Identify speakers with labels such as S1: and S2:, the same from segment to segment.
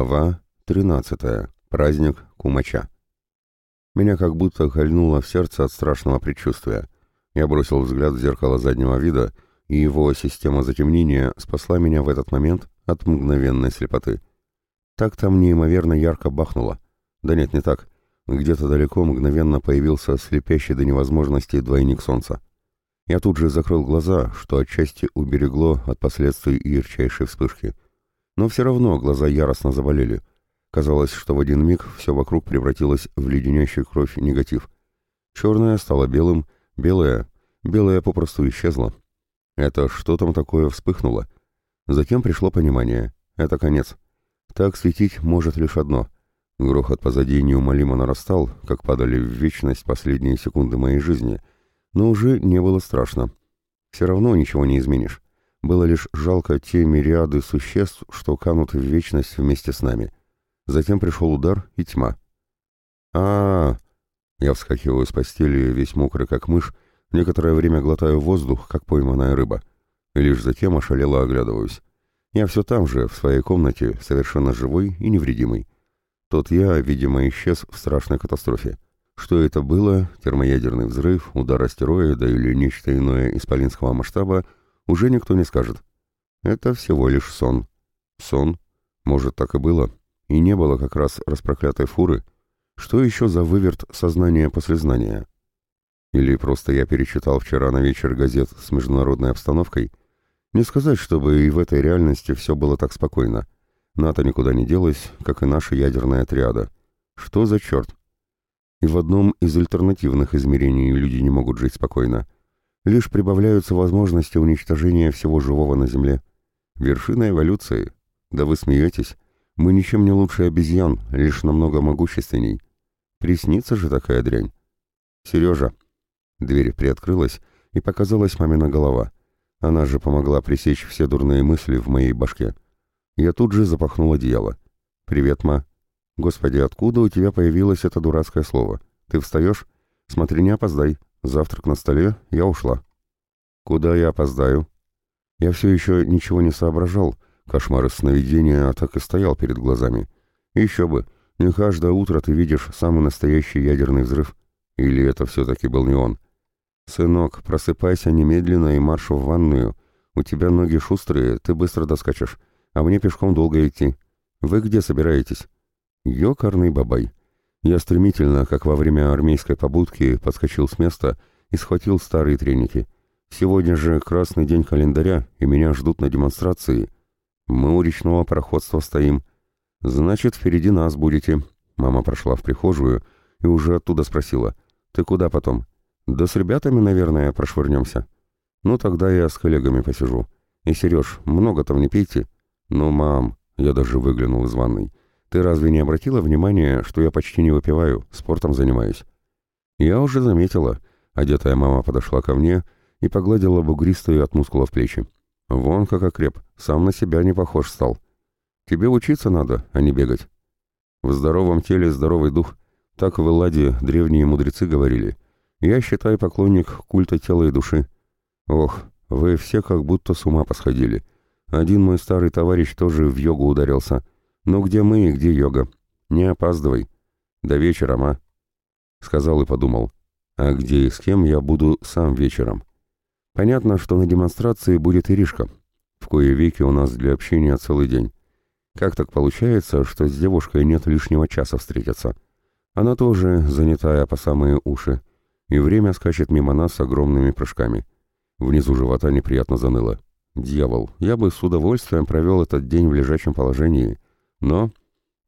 S1: Глава 13. Праздник Кумача. Меня как будто кольнуло в сердце от страшного предчувствия. Я бросил взгляд в зеркало заднего вида, и его система затемнения спасла меня в этот момент от мгновенной слепоты. Так там неимоверно ярко бахнуло. Да нет, не так. Где-то далеко мгновенно появился слепящий до невозможности двойник солнца. Я тут же закрыл глаза, что отчасти уберегло от последствий ярчайшей вспышки — но все равно глаза яростно заболели. Казалось, что в один миг все вокруг превратилось в леденящую кровь негатив. Черное стало белым, белое, белое попросту исчезло. Это что там такое вспыхнуло? Затем пришло понимание. Это конец. Так светить может лишь одно. Грохот позади неумолимо нарастал, как падали в вечность последние секунды моей жизни. Но уже не было страшно. Все равно ничего не изменишь. Было лишь жалко те мириады существ, что канут в вечность вместе с нами. Затем пришел удар и тьма. а, -а, -а Я вскакиваю с постели, весь мокрый, как мышь, некоторое время глотаю воздух, как пойманная рыба. И лишь затем ошалело оглядываюсь. Я все там же, в своей комнате, совершенно живой и невредимый. Тот я, видимо, исчез в страшной катастрофе. Что это было, термоядерный взрыв, удар астероида или нечто иное исполинского масштаба — уже никто не скажет. Это всего лишь сон. Сон? Может, так и было. И не было как раз распроклятой фуры. Что еще за выверт сознания после знания? Или просто я перечитал вчера на вечер газет с международной обстановкой? Не сказать, чтобы и в этой реальности все было так спокойно. НАТО никуда не делось, как и наша ядерная триада. Что за черт? И в одном из альтернативных измерений люди не могут жить спокойно — лишь прибавляются возможности уничтожения всего живого на Земле. Вершина эволюции. Да вы смеетесь. Мы ничем не лучше обезьян, лишь намного могущественней. Приснится же такая дрянь. Сережа. Дверь приоткрылась, и показалась мамина голова. Она же помогла пресечь все дурные мысли в моей башке. Я тут же запахнул одеяло. «Привет, ма». «Господи, откуда у тебя появилось это дурацкое слово? Ты встаешь? Смотри, не опоздай. Завтрак на столе, я ушла. Куда я опоздаю? Я все еще ничего не соображал. Кошмар из сновидения так и стоял перед глазами. Еще бы, не каждое утро ты видишь самый настоящий ядерный взрыв. Или это все-таки был не он? Сынок, просыпайся немедленно и марш в ванную. У тебя ноги шустрые, ты быстро доскачешь, а мне пешком долго идти. Вы где собираетесь? Ёкарный бабай. Я стремительно, как во время армейской побудки, подскочил с места и схватил старые треники. Сегодня же красный день календаря, и меня ждут на демонстрации. Мы у речного пароходства стоим. Значит, впереди нас будете. Мама прошла в прихожую и уже оттуда спросила. Ты куда потом? Да с ребятами, наверное, прошвырнемся. Ну, тогда я с коллегами посижу. И, Сереж, много там не пейте. Ну, мам, я даже выглянул из ванной. Ты разве не обратила внимания, что я почти не выпиваю, спортом занимаюсь? Я уже заметила. Одетая мама подошла ко мне и погладила бугристую от мускулов плечи. Вон как окреп, сам на себя не похож стал. Тебе учиться надо, а не бегать. В здоровом теле здоровый дух. Так в Элладе древние мудрецы говорили. Я считаю поклонник культа тела и души. Ох, вы все как будто с ума посходили. Один мой старый товарищ тоже в йогу ударился — «Ну где мы и где йога? Не опаздывай. До вечера, ма». Сказал и подумал. «А где и с кем я буду сам вечером?» Понятно, что на демонстрации будет Иришка. В кое веки у нас для общения целый день. Как так получается, что с девушкой нет лишнего часа встретиться? Она тоже занятая по самые уши, и время скачет мимо нас огромными прыжками. Внизу живота неприятно заныло. Дьявол, я бы с удовольствием провел этот день в лежачем положении — но,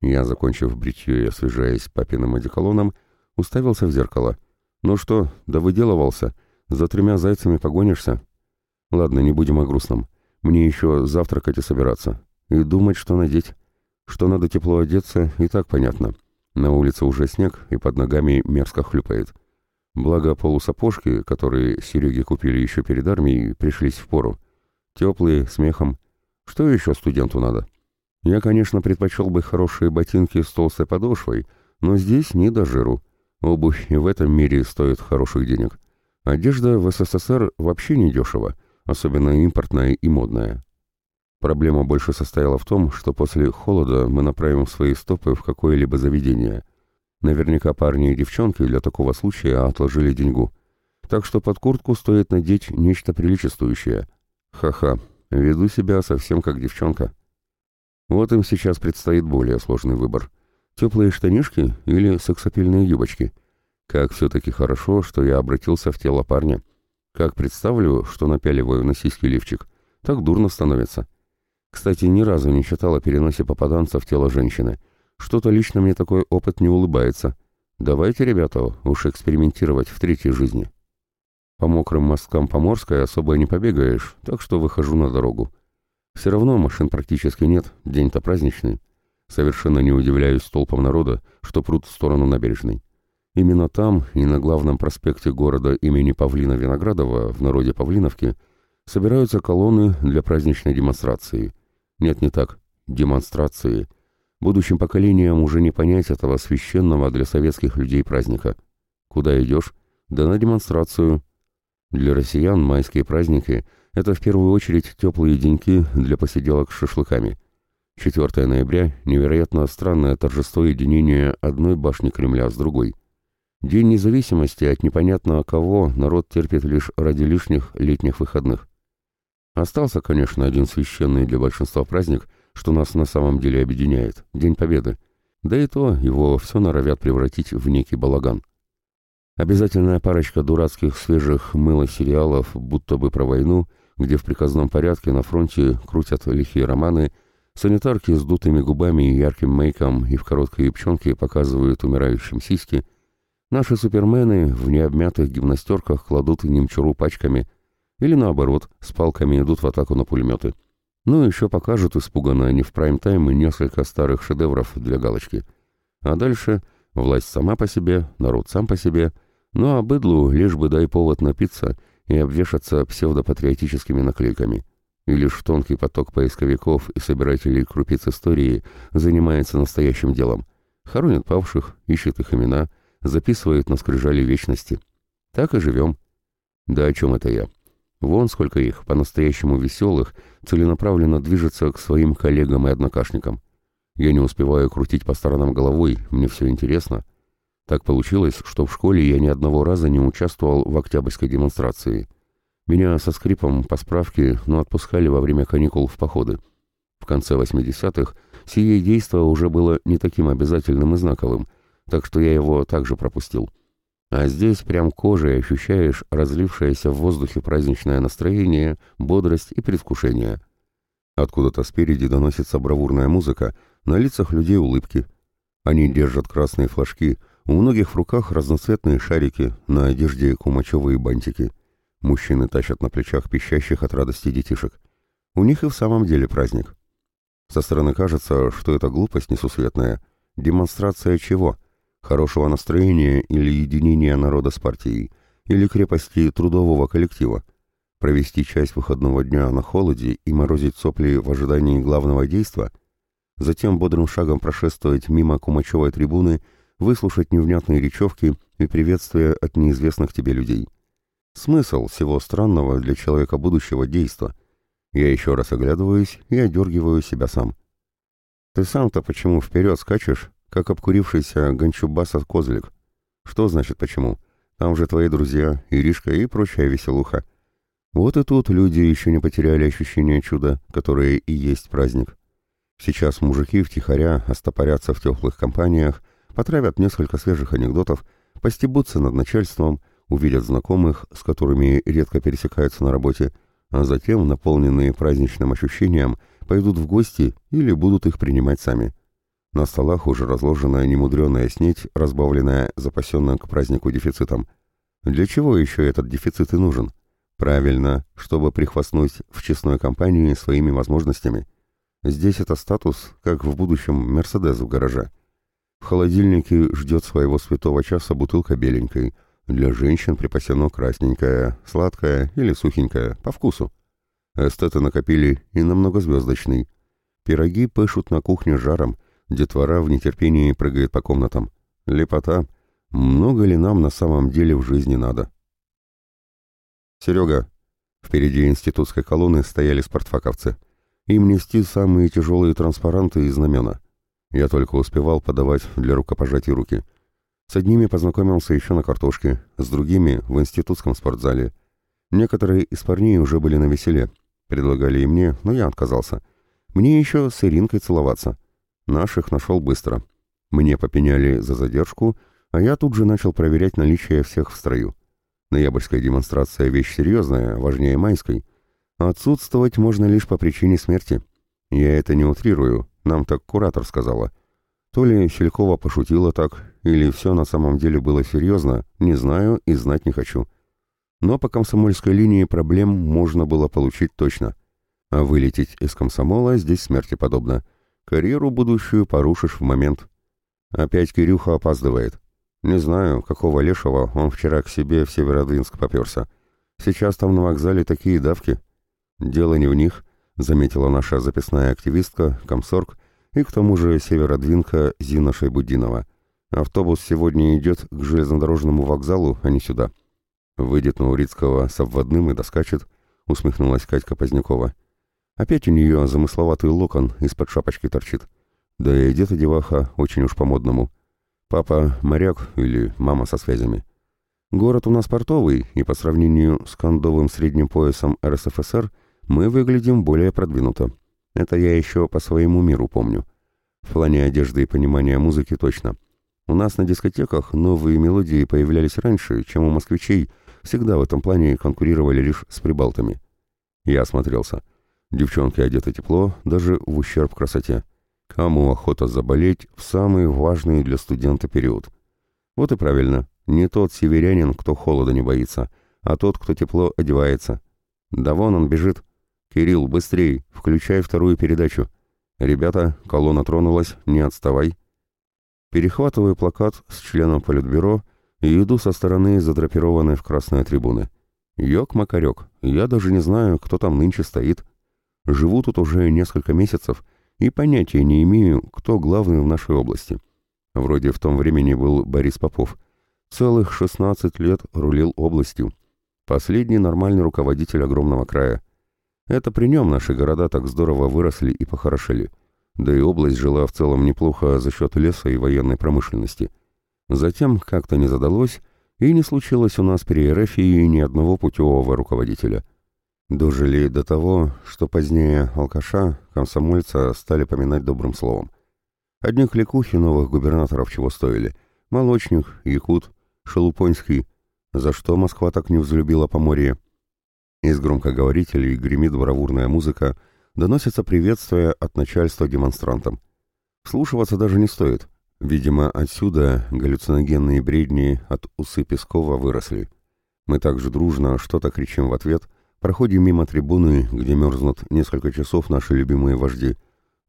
S1: я, закончив бритье и освежаясь папиным одеколоном, уставился в зеркало. «Ну что, да выделывался? За тремя зайцами погонишься?» «Ладно, не будем о грустном. Мне еще завтракать и собираться. И думать, что надеть. Что надо тепло одеться, и так понятно. На улице уже снег, и под ногами мерзко хлюпает. Благо полусапожки, которые Сереге купили еще перед армией, пришлись в пору. Теплые, смехом. Что еще студенту надо?» Я, конечно, предпочел бы хорошие ботинки с толстой подошвой, но здесь не до жиру. Обувь и в этом мире стоит хороших денег. Одежда в СССР вообще не дешево, особенно импортная и модная. Проблема больше состояла в том, что после холода мы направим свои стопы в какое-либо заведение. Наверняка парни и девчонки для такого случая отложили деньгу. Так что под куртку стоит надеть нечто приличествующее. Ха-ха, веду себя совсем как девчонка. Вот им сейчас предстоит более сложный выбор. Теплые штанишки или сексапильные юбочки. Как все-таки хорошо, что я обратился в тело парня. Как представлю, что напяливаю на сиськи лифчик, так дурно становится. Кстати, ни разу не читал о переносе попаданца в тело женщины. Что-то лично мне такой опыт не улыбается. Давайте, ребята, уж экспериментировать в третьей жизни. По мокрым мосткам Поморской особо не побегаешь, так что выхожу на дорогу. Все равно машин практически нет, день-то праздничный. Совершенно не удивляюсь толпам народа, что прут в сторону набережной. Именно там и на главном проспекте города имени Павлина Виноградова, в народе Павлиновки, собираются колонны для праздничной демонстрации – нет, не так. Демонстрации. Будущим поколениям уже не понять этого священного для советских людей праздника. Куда идешь? Да на демонстрацию. Для россиян майские праздники – это в первую очередь теплые деньки для посиделок с шашлыками. 4 ноября – невероятно странное торжество единения одной башни Кремля с другой. День независимости от непонятно кого народ терпит лишь ради лишних летних выходных. Остался, конечно, один священный для большинства праздник, что нас на самом деле объединяет – День Победы. Да и то его все норовят превратить в некий балаган. Обязательная парочка дурацких свежих мыло-сериалов, будто бы про войну, где в приказном порядке на фронте крутят лихие романы, санитарки с дутыми губами и ярким мейком и в короткой юбчонке показывают умирающим сиськи, наши супермены в необмятых гимнастерках кладут немчуру пачками – или наоборот, с палками идут в атаку на пулеметы. Ну, еще покажут испуганно они в прайм-тайм несколько старых шедевров для галочки. А дальше власть сама по себе, народ сам по себе, ну а быдлу лишь бы дай повод напиться и обвешаться псевдопатриотическими наклейками. И лишь тонкий поток поисковиков и собирателей крупиц истории занимается настоящим делом. Хоронит павших, ищет их имена, записывает на скрижали вечности. Так и живем. Да о чем это я? Вон сколько их, по-настоящему веселых, целенаправленно движется к своим коллегам и однокашникам. Я не успеваю крутить по сторонам головой, мне все интересно. Так получилось, что в школе я ни одного раза не участвовал в октябрьской демонстрации. Меня со скрипом по справке, но отпускали во время каникул в походы. В конце 80-х сие действо уже было не таким обязательным и знаковым, так что я его также пропустил. А здесь прям кожей ощущаешь разлившееся в воздухе праздничное настроение, бодрость и предвкушение. Откуда-то спереди доносится бравурная музыка, на лицах людей улыбки. Они держат красные флажки, у многих в руках разноцветные шарики, на одежде кумачевые бантики. Мужчины тащат на плечах пищащих от радости детишек. У них и в самом деле праздник. Со стороны кажется, что это глупость несусветная. Демонстрация чего? хорошего настроения или единения народа с партией, или крепости трудового коллектива. Провести часть выходного дня на холоде и морозить сопли в ожидании главного действа, затем бодрым шагом прошествовать мимо Кумачевой трибуны, выслушать невнятные речевки и приветствия от неизвестных тебе людей. Смысл всего странного для человека будущего действа. Я еще раз оглядываюсь и одергиваю себя сам. Ты сам-то почему вперед скачешь, как обкурившийся гончубаса козлик. Что значит почему? Там же твои друзья, Иришка и прочая веселуха. Вот и тут люди еще не потеряли ощущение чуда, которое и есть праздник. Сейчас мужики втихаря остопорятся в теплых компаниях, потравят несколько свежих анекдотов, постебутся над начальством, увидят знакомых, с которыми редко пересекаются на работе, а затем, наполненные праздничным ощущением, пойдут в гости или будут их принимать сами. На столах уже разложена немудреная снеть, разбавленная запасенным к празднику дефицитом. Для чего еще этот дефицит и нужен? Правильно, чтобы прихвастнуть в честной компании своими возможностями. Здесь это статус, как в будущем Мерседес в гараже. В холодильнике ждет своего святого часа бутылка беленькой. Для женщин припасено красненькое, сладкое или сухенькое, по вкусу. Эстеты накопили и на многозвездочный. Пироги пышут на кухне жаром, Детвора в нетерпении прыгает по комнатам. Лепота. Много ли нам на самом деле в жизни надо? Серега. Впереди институтской колонны стояли спортфаковцы. им нести самые тяжелые транспаранты и знамена. Я только успевал подавать для рукопожатий руки. С одними познакомился еще на картошке, с другими — в институтском спортзале. Некоторые из парней уже были на веселе. Предлагали и мне, но я отказался. Мне еще с Иринкой целоваться. Наших нашел быстро. Мне попеняли за задержку, а я тут же начал проверять наличие всех в строю. Ноябрьская демонстрация — вещь серьезная, важнее майской. Отсутствовать можно лишь по причине смерти. Я это не утрирую, нам так куратор сказала. То ли Щелькова пошутила так, или все на самом деле было серьезно, не знаю и знать не хочу. Но по комсомольской линии проблем можно было получить точно. А вылететь из комсомола здесь смерти подобно. Карьеру будущую порушишь в момент. Опять Кирюха опаздывает. Не знаю, какого лешего он вчера к себе в Северодвинск поперся. Сейчас там на вокзале такие давки. Дело не в них, заметила наша записная активистка, комсорг, и к тому же Северодвинка Зина Шайбудинова. Автобус сегодня идет к железнодорожному вокзалу, а не сюда. Выйдет на Урицкого с обводным и доскачет, усмехнулась Катька Позднякова. Опять у нее замысловатый локон из-под шапочки торчит. Да и одета деваха очень уж по-модному. Папа моряк или мама со связями. Город у нас портовый, и по сравнению с кондовым средним поясом РСФСР мы выглядим более продвинуто. Это я еще по своему миру помню. В плане одежды и понимания музыки точно. У нас на дискотеках новые мелодии появлялись раньше, чем у москвичей, всегда в этом плане конкурировали лишь с прибалтами. Я осмотрелся. Девчонки одеты тепло, даже в ущерб красоте. Кому охота заболеть в самый важный для студента период? Вот и правильно. Не тот северянин, кто холода не боится, а тот, кто тепло одевается. Да вон он бежит. Кирилл, быстрей, включай вторую передачу. Ребята, колонна тронулась, не отставай. Перехватываю плакат с членом политбюро и иду со стороны задрапированной в красные трибуны. Ёк-макарёк, я даже не знаю, кто там нынче стоит. Живу тут уже несколько месяцев и понятия не имею, кто главный в нашей области. Вроде в том времени был Борис Попов. Целых 16 лет рулил областью. Последний нормальный руководитель огромного края. Это при нем наши города так здорово выросли и похорошели. Да и область жила в целом неплохо за счет леса и военной промышленности. Затем как-то не задалось, и не случилось у нас при РФии ни одного путевого руководителя. Дожили до того, что позднее алкаша, комсомольца стали поминать добрым словом. Одних кликухи новых губернаторов чего стоили. Молочник, Якут, Шелупонский. За что Москва так не взлюбила Поморье? Из громкоговорителей гремит бравурная музыка, доносится приветствие от начальства демонстрантам. Слушиваться даже не стоит. Видимо, отсюда галлюциногенные бредни от усы Пескова выросли. Мы также дружно что-то кричим в ответ — Проходим мимо трибуны, где мерзнут несколько часов наши любимые вожди.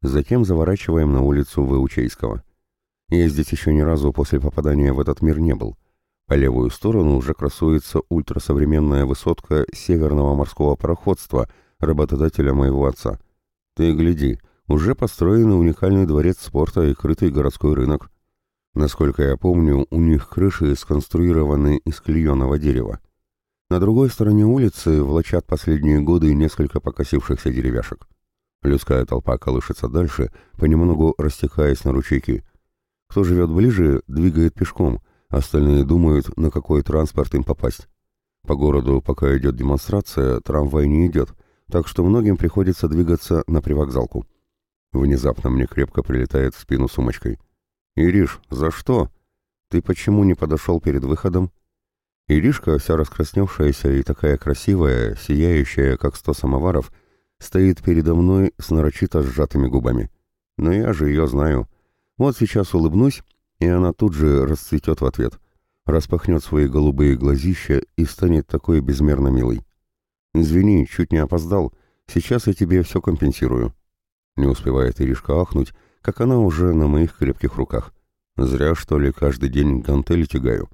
S1: Затем заворачиваем на улицу Выучейского. Я здесь еще ни разу после попадания в этот мир не был. По левую сторону уже красуется ультрасовременная высотка северного морского пароходства, работодателя моего отца. Ты гляди, уже построен уникальный дворец спорта и крытый городской рынок. Насколько я помню, у них крыши сконструированы из клееного дерева. На другой стороне улицы влачат последние годы несколько покосившихся деревяшек. Людская толпа колышется дальше, понемногу растекаясь на ручейки. Кто живет ближе, двигает пешком, остальные думают, на какой транспорт им попасть. По городу, пока идет демонстрация, трамвай не идет, так что многим приходится двигаться на привокзалку. Внезапно мне крепко прилетает в спину сумочкой. «Ириш, за что? Ты почему не подошел перед выходом?» Иришка, вся раскрасневшаяся и такая красивая, сияющая, как сто самоваров, стоит передо мной с нарочито сжатыми губами. Но я же ее знаю. Вот сейчас улыбнусь, и она тут же расцветет в ответ, распахнет свои голубые глазища и станет такой безмерно милой. «Извини, чуть не опоздал. Сейчас я тебе все компенсирую». Не успевает Иришка ахнуть, как она уже на моих крепких руках. Зря, что ли, каждый день гантели тягаю.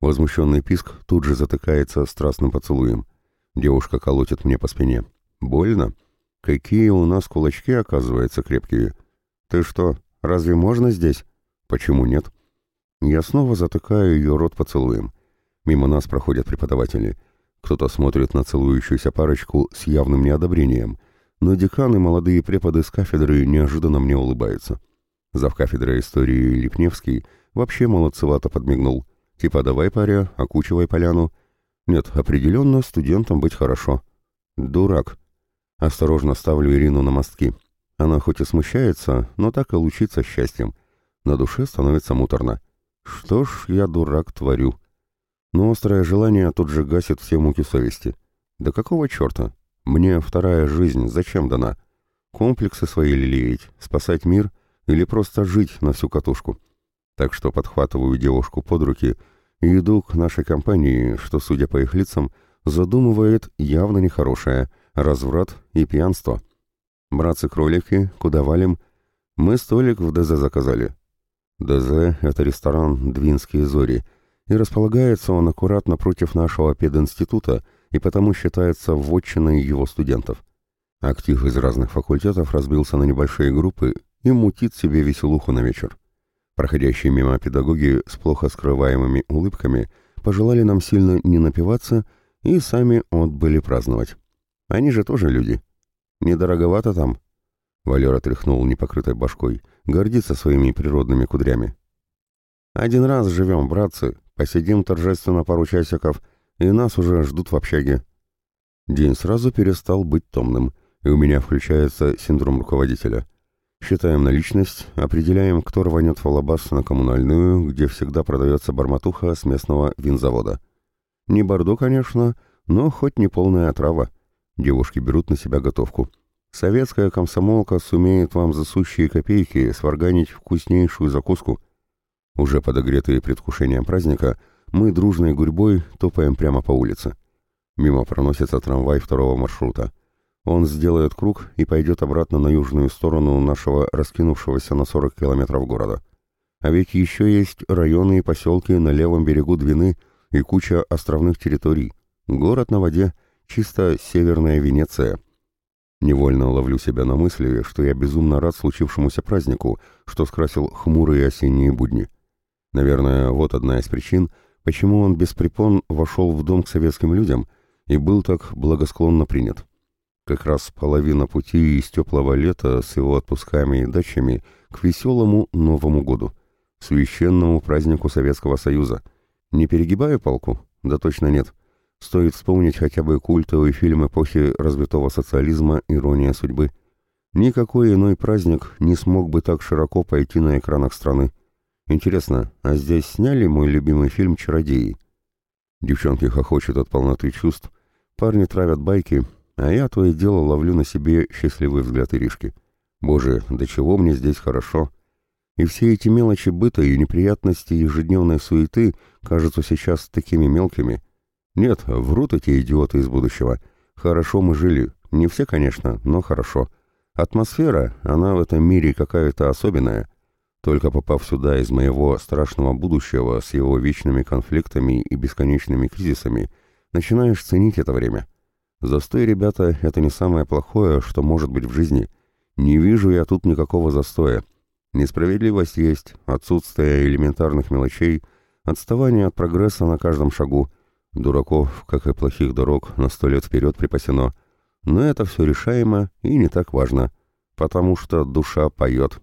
S1: Возмущенный писк тут же затыкается страстным поцелуем. Девушка колотит мне по спине. «Больно? Какие у нас кулачки, оказывается, крепкие. Ты что, разве можно здесь? Почему нет?» Я снова затыкаю ее рот поцелуем. Мимо нас проходят преподаватели. Кто-то смотрит на целующуюся парочку с явным неодобрением. но деканы молодые преподы с кафедры неожиданно мне улыбаются. Завкафедра истории Липневский вообще молодцевато подмигнул. Типа давай, паря, окучивай поляну. Нет, определенно студентам быть хорошо. Дурак. Осторожно ставлю Ирину на мостки. Она хоть и смущается, но так и лучится счастьем. На душе становится муторно. Что ж, я дурак творю. Но острое желание тут же гасит все муки совести. Да какого черта? Мне вторая жизнь зачем дана? Комплексы свои лелеять, спасать мир или просто жить на всю катушку? Так что подхватываю девушку под руки и иду к нашей компании, что, судя по их лицам, задумывает явно нехорошее — разврат и пьянство. Братцы-кролики, куда валим? Мы столик в ДЗ заказали. ДЗ — это ресторан «Двинские зори», и располагается он аккуратно против нашего пединститута и потому считается вотчиной его студентов. Актив из разных факультетов разбился на небольшие группы и мутит себе веселуху на вечер. Проходящие мимо педагоги с плохо скрываемыми улыбками пожелали нам сильно не напиваться и сами отбыли праздновать. Они же тоже люди. Недороговато там. Валер отряхнул непокрытой башкой, гордится своими природными кудрями. Один раз живем, братцы, посидим торжественно пару часиков, и нас уже ждут в общаге. День сразу перестал быть томным, и у меня включается синдром руководителя. Считаем наличность, определяем, кто рванет в Алабас на коммунальную, где всегда продается барматуха с местного винзавода. Не бордо, конечно, но хоть не полная отрава. Девушки берут на себя готовку. Советская комсомолка сумеет вам за сущие копейки сварганить вкуснейшую закуску. Уже подогретые предвкушением праздника, мы дружной гурьбой топаем прямо по улице. Мимо проносится трамвай второго маршрута. Он сделает круг и пойдет обратно на южную сторону нашего раскинувшегося на 40 километров города. А ведь еще есть районы и поселки на левом берегу Двины и куча островных территорий. Город на воде — Чисто северная Венеция. Невольно ловлю себя на мысли, что я безумно рад случившемуся празднику, что скрасил хмурые осенние будни. Наверное, вот одна из причин, почему он без препон вошел в дом к советским людям и был так благосклонно принят. Как раз половина пути из теплого лета с его отпусками и дачами к веселому Новому году, священному празднику Советского Союза. Не перегибаю палку? Да точно нет. Стоит вспомнить хотя бы культовый фильм эпохи развитого социализма «Ирония судьбы». Никакой иной праздник не смог бы так широко пойти на экранах страны. Интересно, а здесь сняли мой любимый фильм «Чародеи»? Девчонки хохочут от полноты чувств, парни травят байки, а я то и дело ловлю на себе счастливый взгляд Иришки. Боже, до чего мне здесь хорошо. И все эти мелочи быта и неприятности ежедневной суеты кажутся сейчас такими мелкими, нет, врут эти идиоты из будущего. Хорошо мы жили. Не все, конечно, но хорошо. Атмосфера, она в этом мире какая-то особенная. Только попав сюда из моего страшного будущего с его вечными конфликтами и бесконечными кризисами, начинаешь ценить это время. Застой, ребята, это не самое плохое, что может быть в жизни. Не вижу я тут никакого застоя. Несправедливость есть, отсутствие элементарных мелочей, отставание от прогресса на каждом шагу, Дураков, как и плохих дорог, на сто лет вперед припасено. Но это все решаемо и не так важно, потому что душа поет.